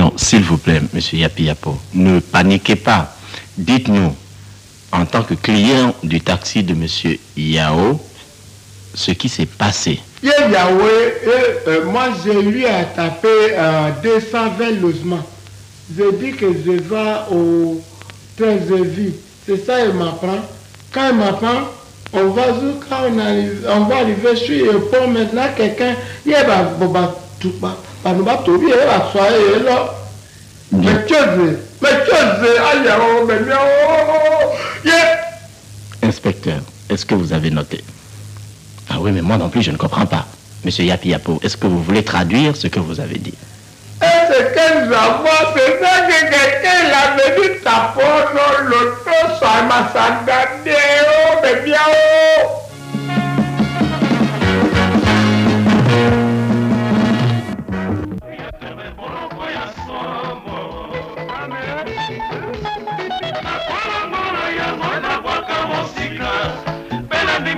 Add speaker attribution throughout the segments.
Speaker 1: Non, s'il vous plaît, Monsieur Yapi Yapo, ne paniquez pas. Dites-nous, en tant que client du taxi de Monsieur Yao, ce qui s'est passé. Yeah, Yahweh, euh, moi je lui ai tapé euh, 220 logements. J'ai dit que je vais au 13 vie. C'est ça, il m'apprend. Quand il m'apprend, on va quand on, on va arriver sur le pont maintenant, quelqu'un, il va tout bas banubatobi ye basɔ que yen lɔ mɛtɛze mɛtɛze ayɛwo mɛmiawo ye. inspecteur est-ce que vous avez noté ah oui mais moi non plus je ne comprends pas monsieur Yapiapo est-ce que vous voulez traduire ce que vous avez dit. Est-ce que nous avons ça que quelqu'un l'a dit tapon dans l'auto, ça m'a sangardé, oh, mais bien, oh!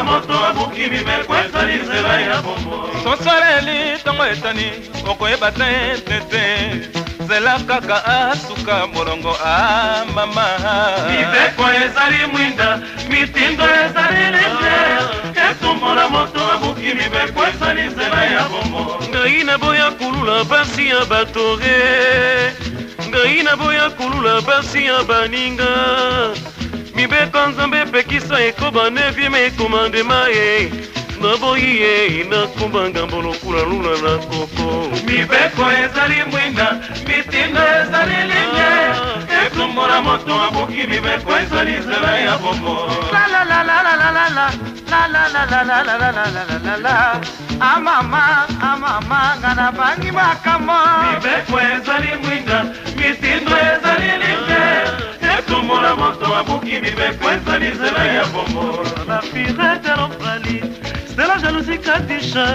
Speaker 1: na moto abukimi mekwesali nzela ya bombo tosaleli ntango etani okoyeba te tete nzela kaka asuka molongo amama mibeko ezali mwinda mitindo ezali lise etumbola moto abuki mibeko ezali nzela ya bombo ngai naboya kulula basi ya batore ngai naboya kulula basi ya baninga mibeko nzambe epekiso ekobana vie me ekomandema ye naboyi ye nakumbanga mbolokula luna na koko mibeko ezali mwinda mitindo ezali linge etumbola moto abuki mibeko ezali nzela ya bongo amama amama nga nabangi makambo mibeko ezali mwinda mitindo ezali linge komona moto abuki mibeko eza nzela ya bombo la pirate lomprali c'est la jalousie kadiche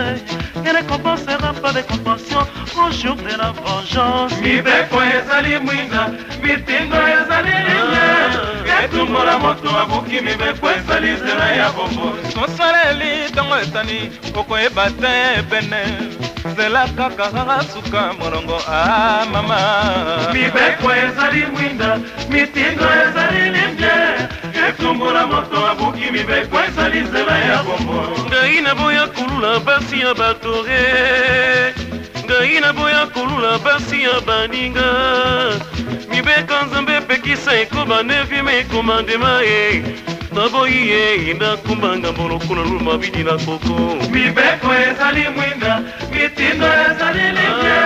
Speaker 1: et ne compensera pas de compassion au jour de la vengeance mibeko ezali mwinda mitindo ezali linge ah. etumbola moto abuki mibeko ezali nzela ya bombo tosaleli ntango etani okoyeba te pene zela kaka kaka suka molongo a ah, mama mibeko ezali mwinda mitindo ezali limbie etumbola moto abuki mibeko ezali nzela ya bombo ngai naboya kolula basi ya batore ngai naboya kolula basi ya baninga mibeko nzambe epekisa ekoba nevime ekomandema e naboyi ye enda kumbanga mboloko na luma bidi na koko mibeko ezali mwinda mitindo ezali libye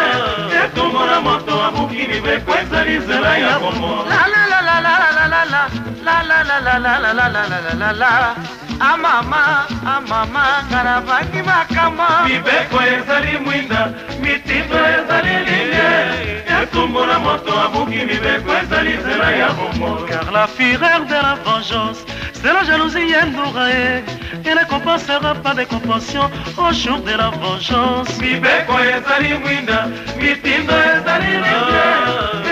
Speaker 1: ekomona moto abuki
Speaker 2: mibeko ezali zela ya komona
Speaker 1: amama amama nga nabaki makama mibeko ezali mwinda mitindo ezali libye ekomona moto abuki mibeko ezali zela ya bomo car la fureur de la vengeance C'est la jalousie endourae Et ne compensera pas des compassions Au jour de la vengeance mibeko ezali mwinda mitindo ezali lise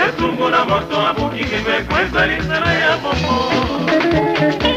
Speaker 1: etumbu na moto abuki mibeko ezali nzela ya bomo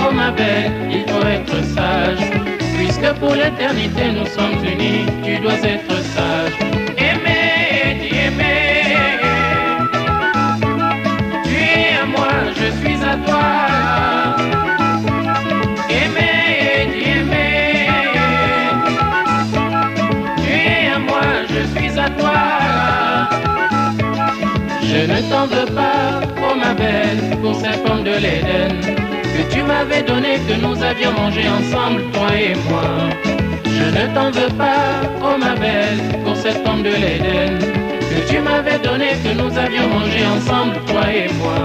Speaker 1: Oh ma comme il faut être sage. Puisque pour l'éternité nous sommes unis, tu dois être sage. Aimer, tu aimer.
Speaker 2: Tu es à moi, je suis à toi.
Speaker 1: Je ne t'en veux pas, oh ma belle, pour cette pomme de l'Éden m'avais donné que nous avions mangé ensemble, toi et moi. Je ne t'en veux pas, oh ma belle, pour cette pomme de l'Éden. Que tu m'avais donné que nous avions mangé ensemble, toi et moi.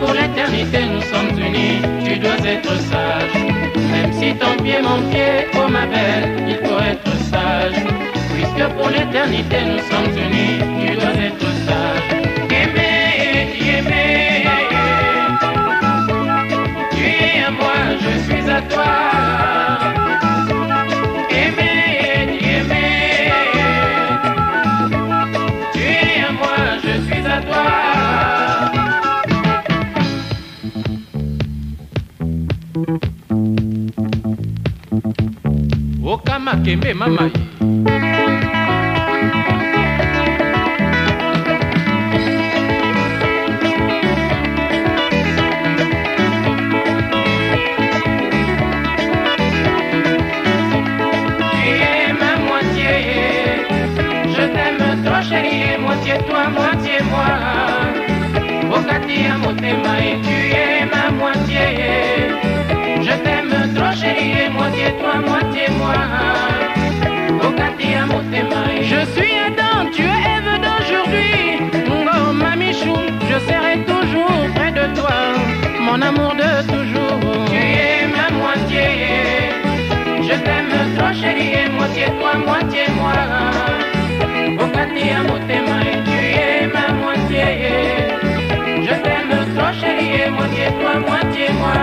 Speaker 1: pour l'éternité nous sommes unis, tu dois être sage. Même si ton pied, mon pied, oh ma belle, il faut être sage. Puisque pour l'éternité nous sommes
Speaker 2: unis, tu dois être sage. Aimer, aimer.
Speaker 1: 别慢慢。chérie moitié toi, moitié moi. à tu
Speaker 2: es ma moitié. Je t'aime trop chérie est moitié toi, moitié moi.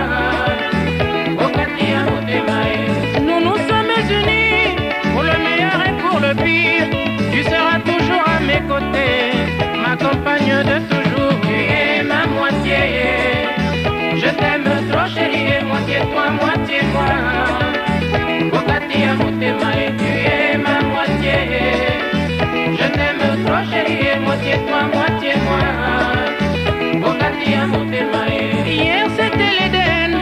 Speaker 2: nous
Speaker 1: nous sommes unis pour le meilleur et pour le pire. Tu seras toujours à mes côtés, ma compagne de toujours. Tu es ma moitié. Je t'aime trop chérie et moitié toi, moitié moi
Speaker 2: tu es ma moitié. Je t'aime trop chérie, moitié toi, moitié moi.
Speaker 1: Hier c'était l'Éden,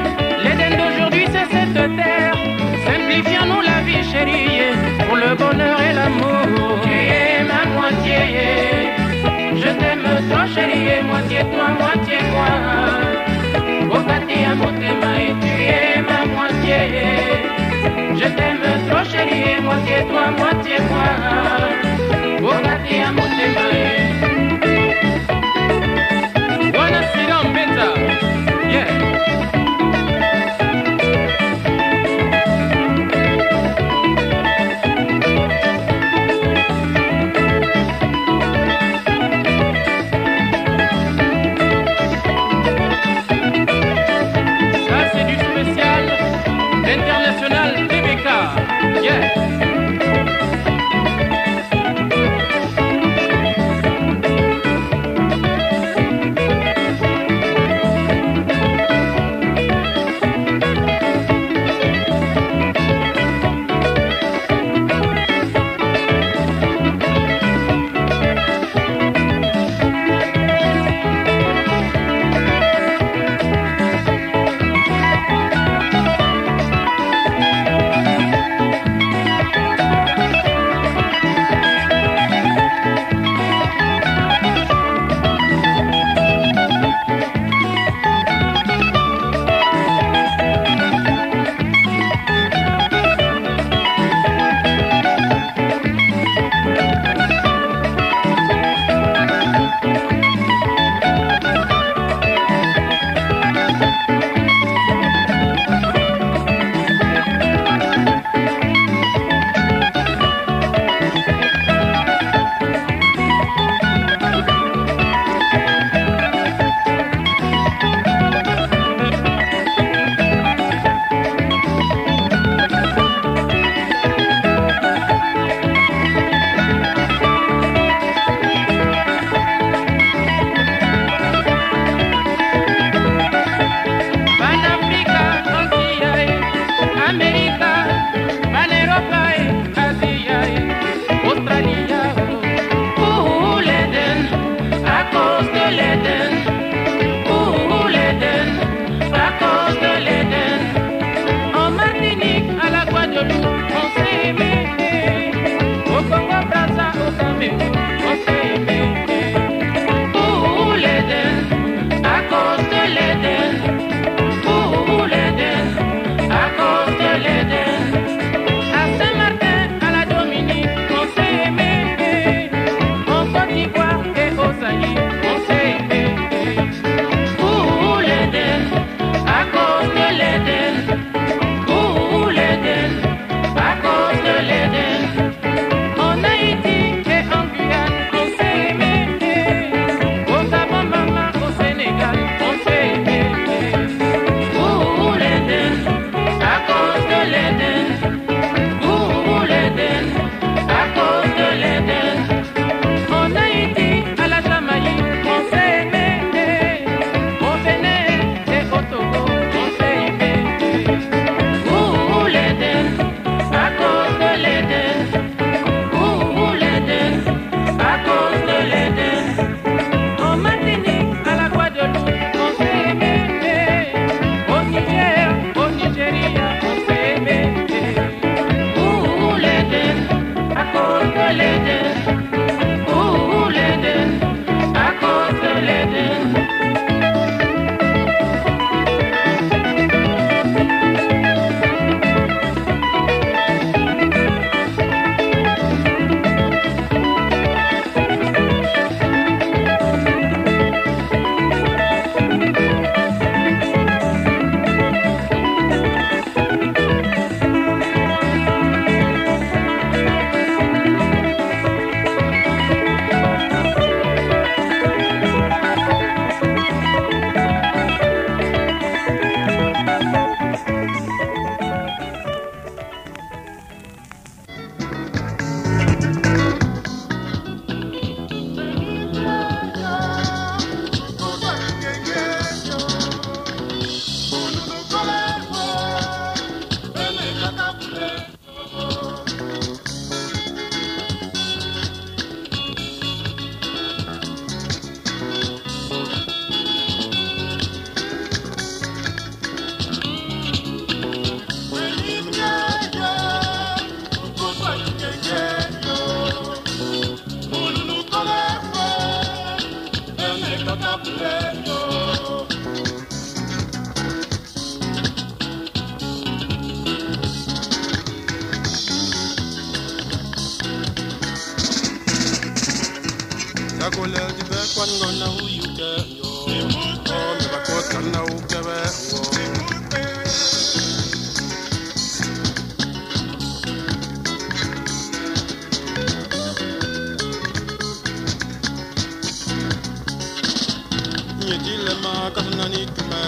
Speaker 1: l'Éden d'aujourd'hui c'est cette terre. Simplifions-nous la vie chérie, pour le bonheur et l'amour. Tu es ma moitié.
Speaker 2: Je t'aime trop chérie, moitié toi, moitié moi. Bogati tu es ma moitié.
Speaker 1: chérie, moitié toi, moitié toi. Pour la fille à
Speaker 2: mon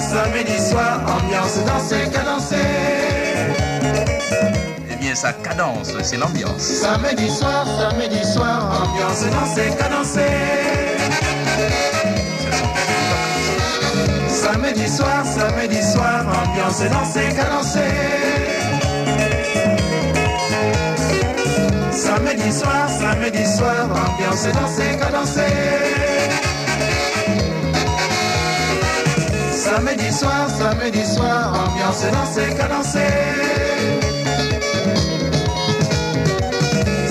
Speaker 1: samedi soir, ambiance danser, cadencer. Eh bien, sa cadence, c'est l'ambiance. Samedi soir, samedi soir, ambiance danser, cadencer. Samedi soir, samedi soir, ambiance danser, cadencer. Samedi soir, samedi soir, ambiance danser, cadencer. Samedi soir, samedi soir, ambiance danser, cadencer.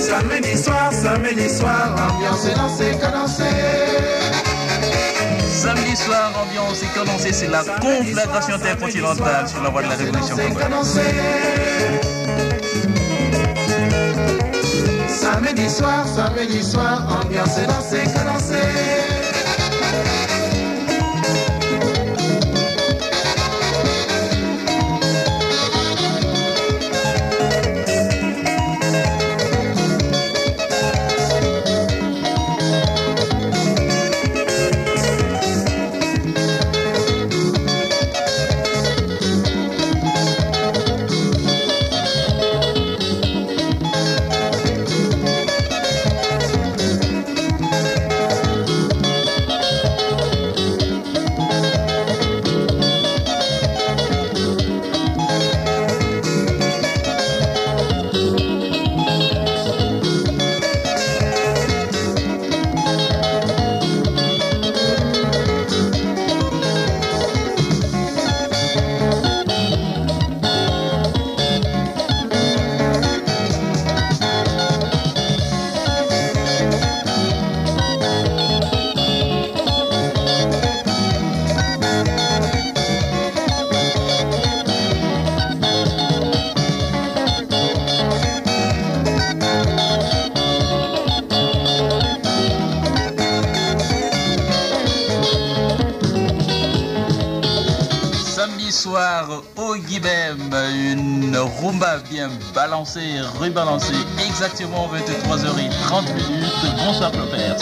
Speaker 1: Samedi soir, samedi soir, ambiance danser, cadencer. Samedi soir, ambiance et commencée, c'est la conflagration
Speaker 3: intercontinentale sur la voie de la révolution
Speaker 1: Samedi soir, samedi soir, ambiance dansée, balancer balancé et rebalancé, exactement 23h30 minutes. Bonsoir Clopers.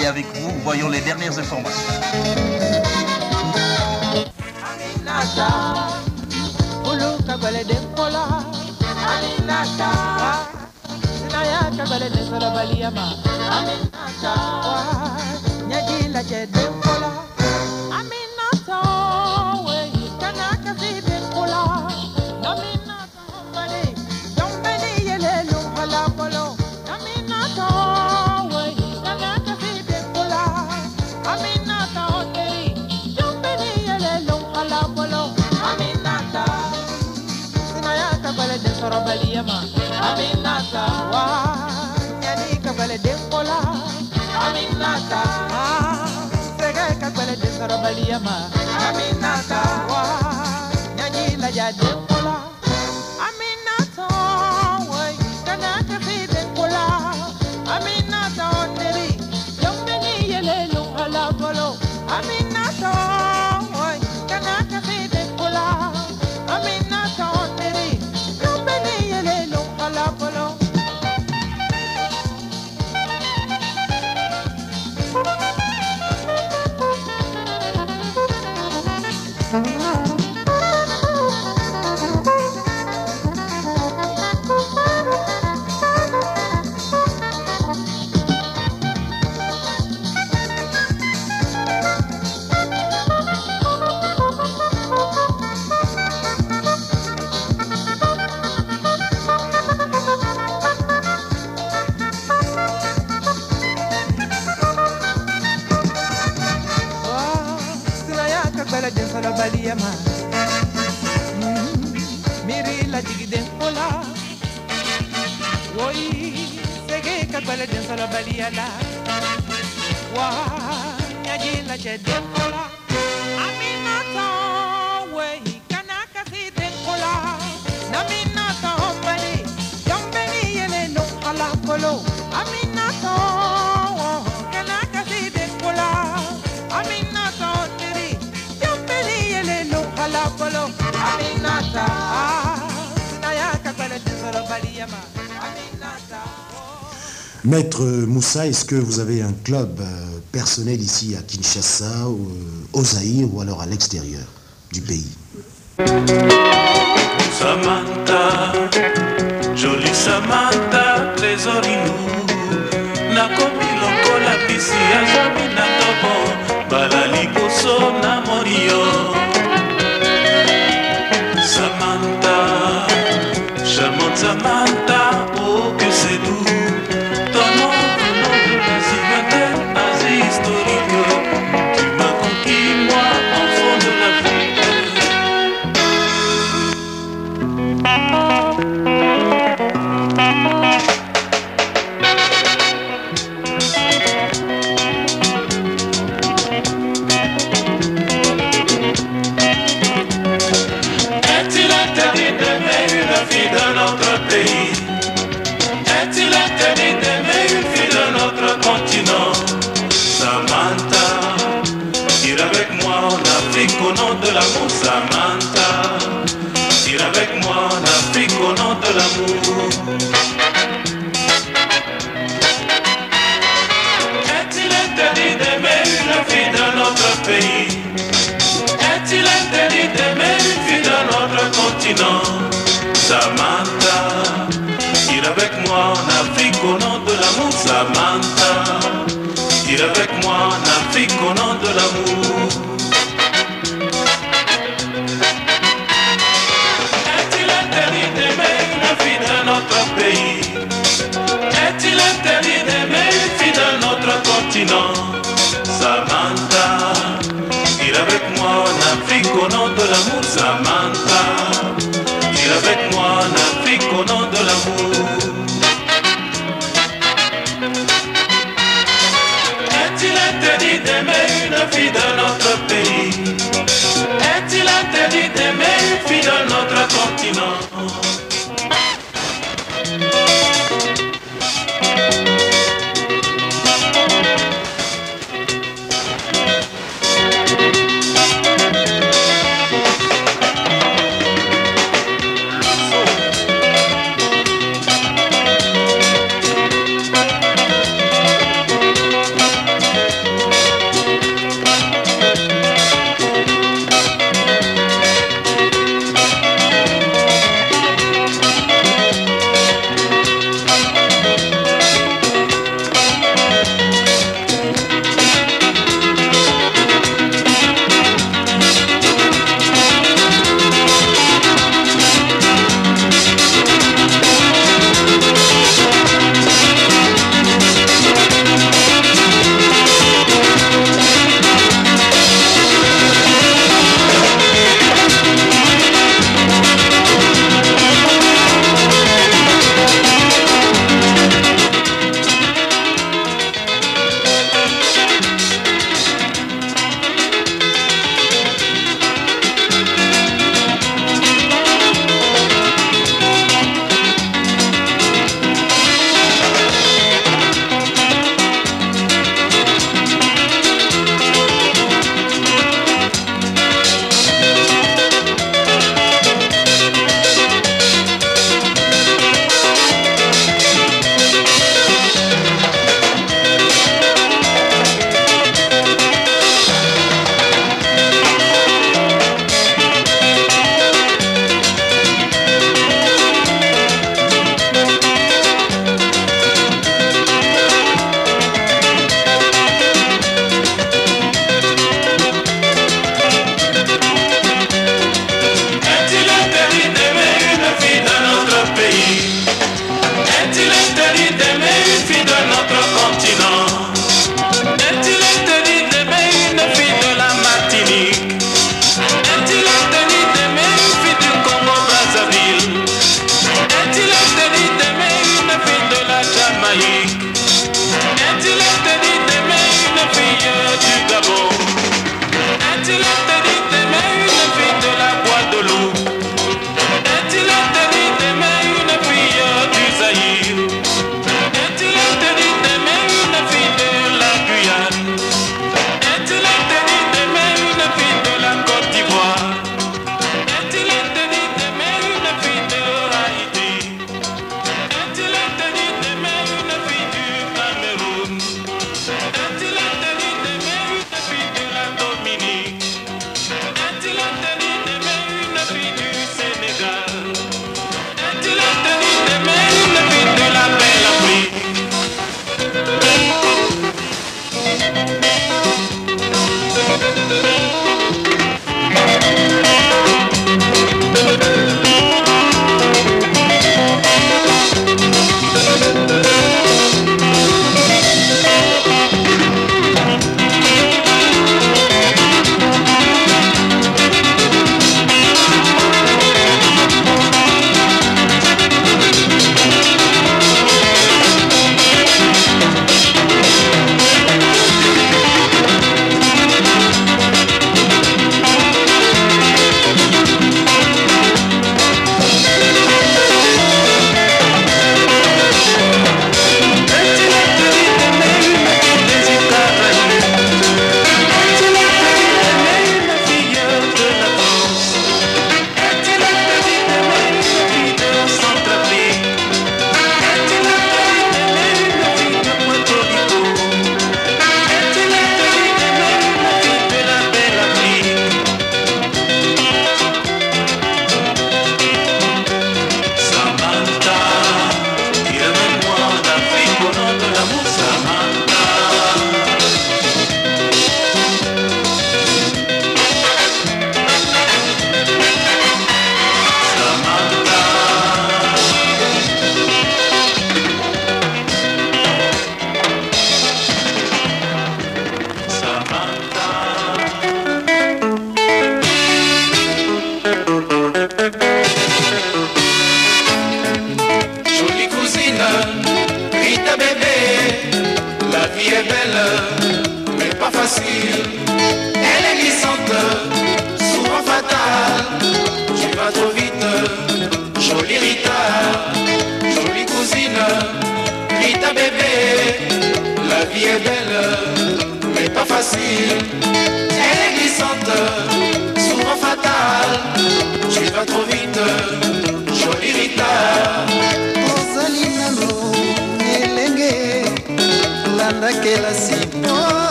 Speaker 1: Et avec
Speaker 3: vous, voyons les dernières informations.
Speaker 1: Aminata, ah, sega kakwele de soro baliama. Aminata, wa, ah, nyanyila ya Maître Moussa, est-ce que vous avez un club euh, personnel ici à Kinshasa, ou, euh, au ou alors à l'extérieur du pays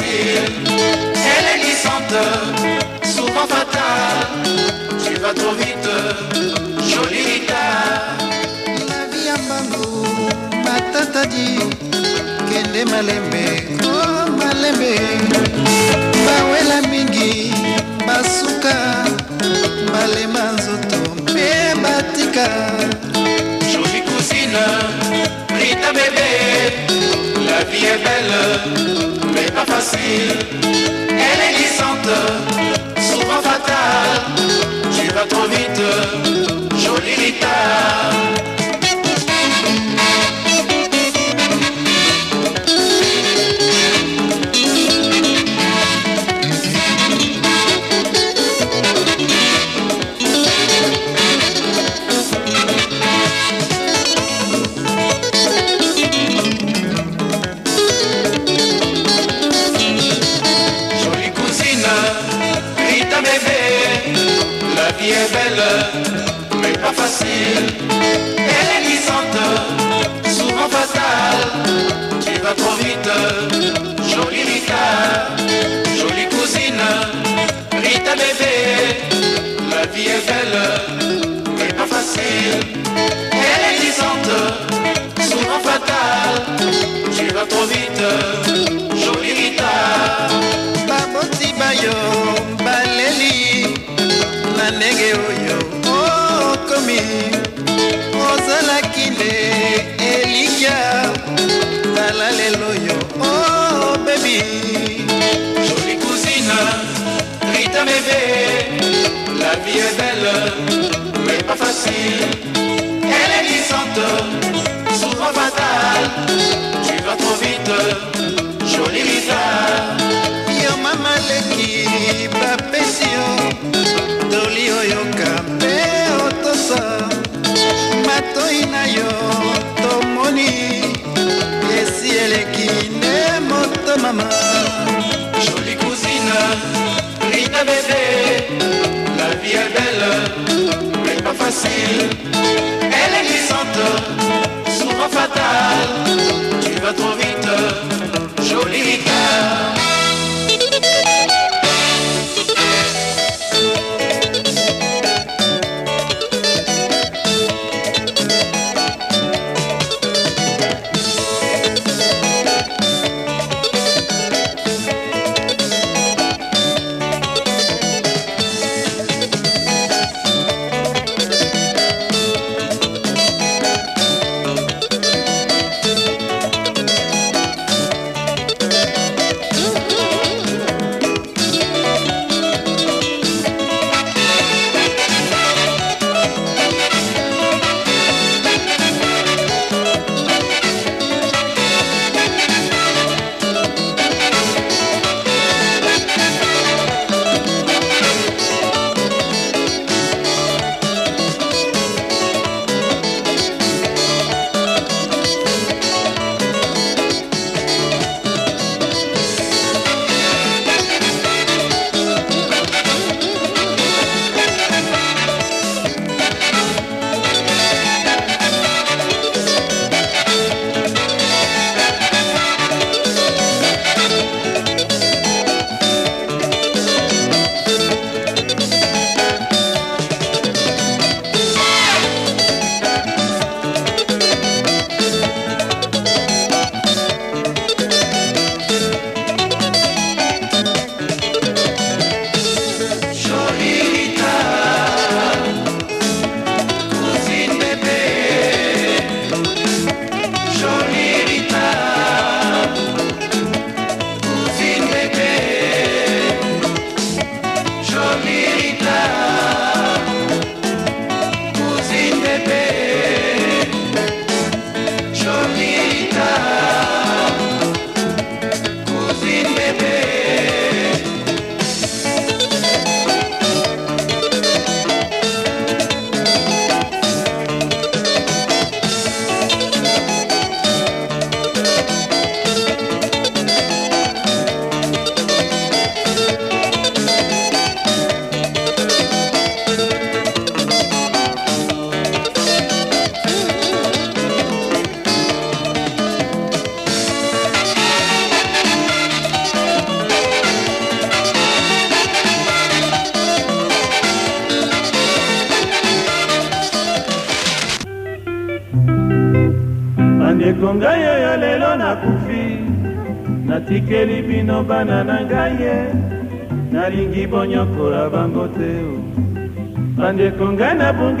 Speaker 1: facile, elle est glissante, souvent fatale. Tu vas trop vite, jolie guitare.
Speaker 2: La vie à
Speaker 1: Bambou, ma tata dit qu'elle est mal aimée, oh mal aimée. Bawela mingi, basuka, balema nzoto, mpe batika. Jolie cousine, Rita bébé, la vie est belle. Elle est glissante, souvent fatale. Tu vas trop vite, jolie guitare. trop vite. Jolie Rita, jolie cousine, Rita bébé, la vie est belle, mais pas facile. Elle est disante, souvent fatale, tu vas trop vite. Jolie Rita, ta maillot. La vie est belle, mais pas facile. Elle est glissante, souvent fatale. Tu vas trop vite, jolie bizarre. Yo mama leki bapesi yo, doli oyo kape otosa. Matoi na si elle est qui ne moto maman, Jolie cousine. La vie est belle, mais pas facile. Elle est glissante, souvent fatale. Tu vas trop vite, jolie cœur.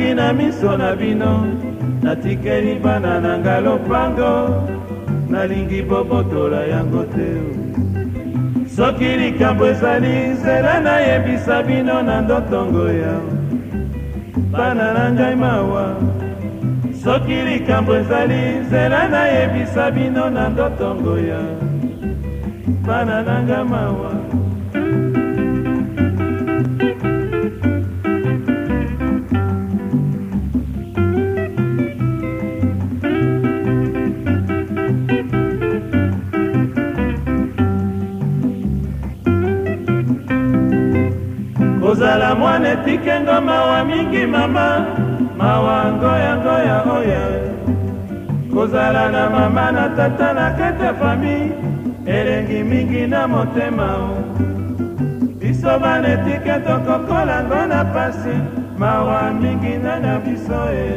Speaker 1: nakangi na miso na bino natikeli bana na ngai lopango nalingi bobotola yango te soki likambo ezali nzela nayebisa bino na ndotongo ya bana na ngai mawa soki likambo ezali nzela nayebisa bino na ndotongo ya bana na ngai mawa natike mawa mingi mama mawa ngoyangoya oyo kozala na mama na tata na kete fami elengi mingi na motema biso bana etike tokokolango na pasi mawa mingi na na biso e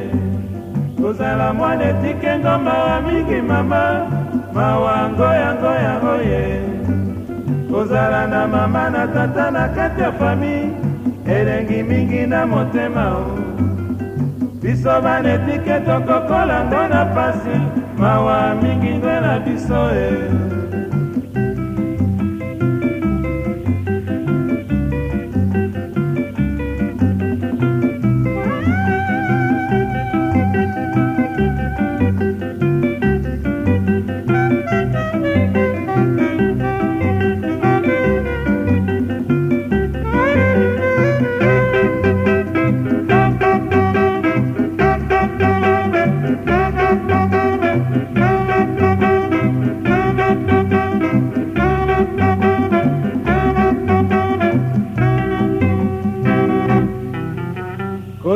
Speaker 1: kozala mwana etike mawa mingi mama mawa ngoyangoya oye kozala na mama na tata na kati ya famille elengi mingi na motema o biso banetike tokokola ngo na pasi mawa mingi ngwe na biso e eh.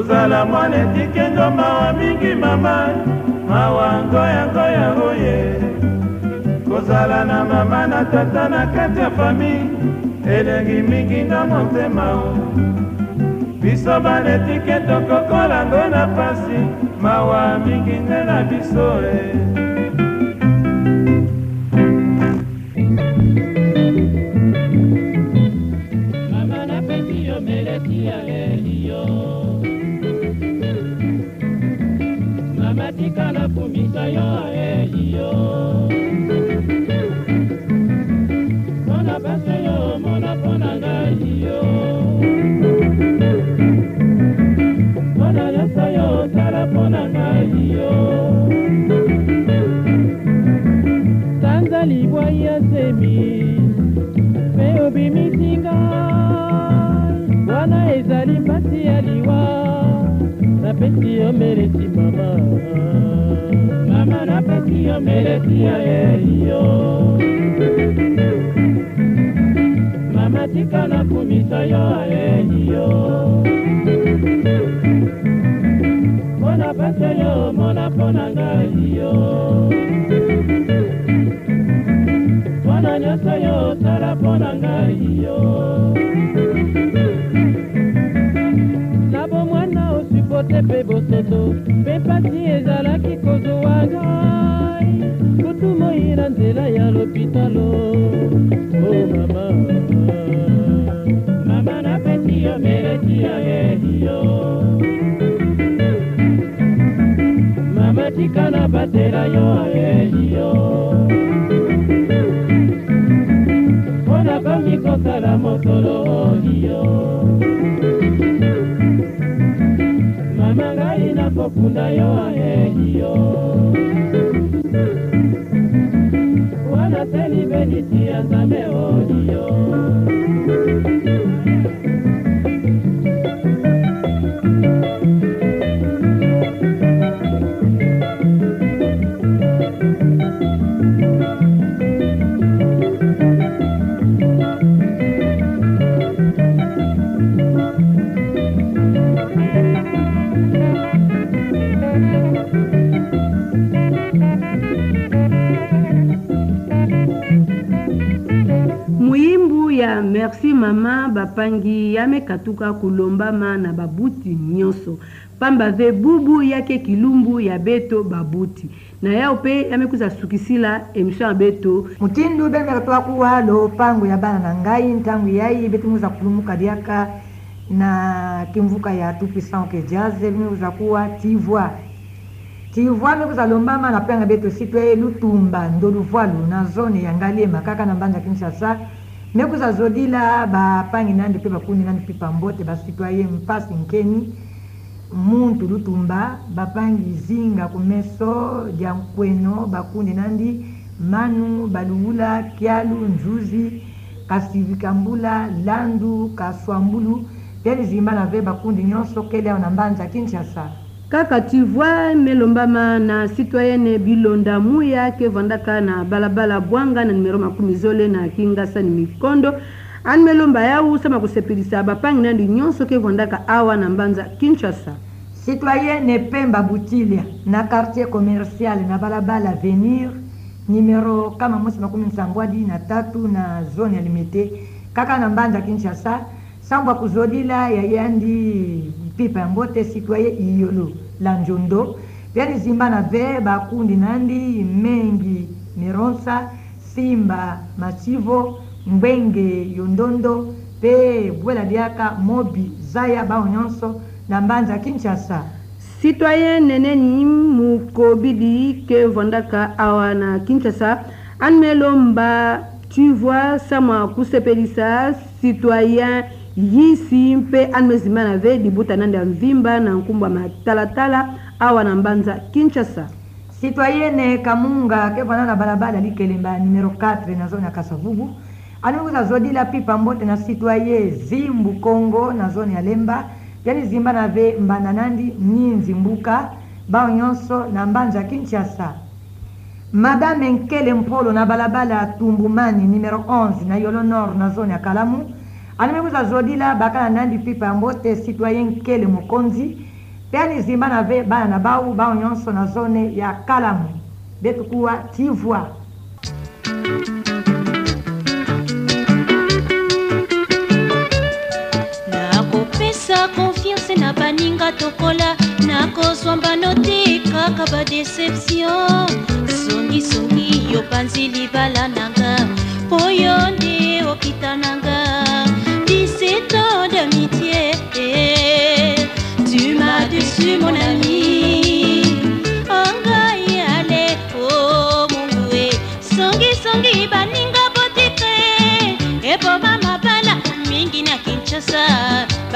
Speaker 1: kozala mwana etikendo mawa mingi mama mawa ngoyangoya oye kozala na mama na tata na kati ya fami elengi mingi nga motema o biso bana etike tokokola ngo na pasi mawa mingi nde na biso e
Speaker 3: eh. napesi yo mereti mama mama napesi yo mereti ya yo mama tika nakumisa yo ayeyo mona pese yo mona mpona ngai yo mwana nyonso yo osala mpona ngai yo bote mpe boseto mpe mpasi ezalaki kozwa ngai kutu moi na nzela ya lopitalo o oh, mama tayo angedio Wana teni beniti azame odio oh,
Speaker 4: apangi ye amekatuka kolombama na babuti nyonso pamba ve bubu yake kilumbu ya beto babuti na yao mpe yamekuza sukisila emission ya beto mutindu bengela twakuwa lopango ya bana na ngai ntango yayi betumuza kulumuka liaka na kimvuka ya tupuissant ke jaze bimekuza kuwa tivoi tivoi mekuza lombama na panga beto si twe lutumba ndoluvwalu na zone ya ngali emakaka na mbanja kinshasa me kuzazolila bapangi nandi mpe bakuni nandi mpe pambote basitwaye mpasi nkeni muntu lutumba bapangi zinga kumeso dia nkweno bakuni nandi manu baluwula kialu nzuzi kasibikambula landu kaswambulu mpe lizimba na ve bakundi nyonso keleao na mbanza kinshasa kaka tivoire melombama na citoyenne bilonda muya kevandaka na balabala bwanga na numero makumi zole na kingasani mikondo ani melomba ya usama kusepelisa bapangi nandi nyonso kevandaka awa na mbanza kinshasa citoyenne pemba butilia na quartier commercial na balabala avenir numero kama mosi makumi nsambo adi na tatu na zone ya limete kaka na mbanza kinshasa sambwa kuzodila yayandi pipa yango te citoyen iyolo la nzondo pene zimba na ve bakundi nandi mengi mironsa simba masivo ngwenge yondondo mpe bwela liaka mobi zaya bango nyonso na mbanza kinshasa citoyen neneni mu kobidi ke vondaka awa na kinshasa ani melo mba tu vois sama kusepelisa citoyen yisi mpe anmezima na ve libota nande ya mvimba na nkumbwa matalatala awa na mbanza kinshasa citoyene kamunga kevana na balabala likelemba numero 4 na zone ya kasavubu anikuza zodila pipa mbote na citoye zimbu congo na zone ya lemba yani zimba na ve mbanda nandi nyinzi mbuka bao nyonso na mbanza kinshasa madame nkele mpolo na balabala tumbumani numero 11 na yolo nord na zone ya kalamu animekuza zodi la bakala nandi mpipa yango te citoyen nkele mokonzi mpe anizimba na ve bana na bau bao nyonso na zone ya kalamu betukuwa tivoire
Speaker 5: nakopesa konfiance na baninga tokola nakozwa mbano te kaka badeception songisongi yo panzi libala nanga mpo yo nde okita nanga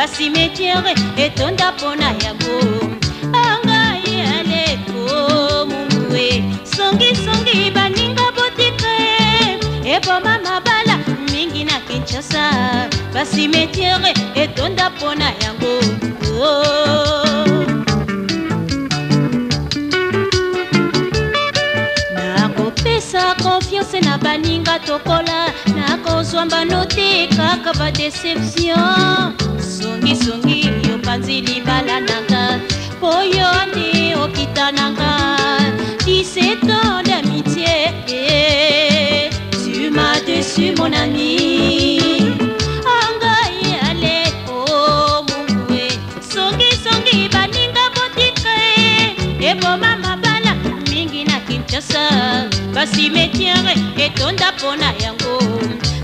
Speaker 5: basimetiere etonda mpona yango bangai aleko mungue songisongi baninga botike eboma mabala mingi na kinshasa basimetiere etonda mpona yango oh. na baninga tokola swambano te kaka badeception songisongi yo mpanzi libala nanga mpo yo nde okita nanga disetan d'amitié eh. tu m'as déçu mon ami eboma oh, eh. mabala mingi na kinshasa basimetiere eh, etonda mpo na yango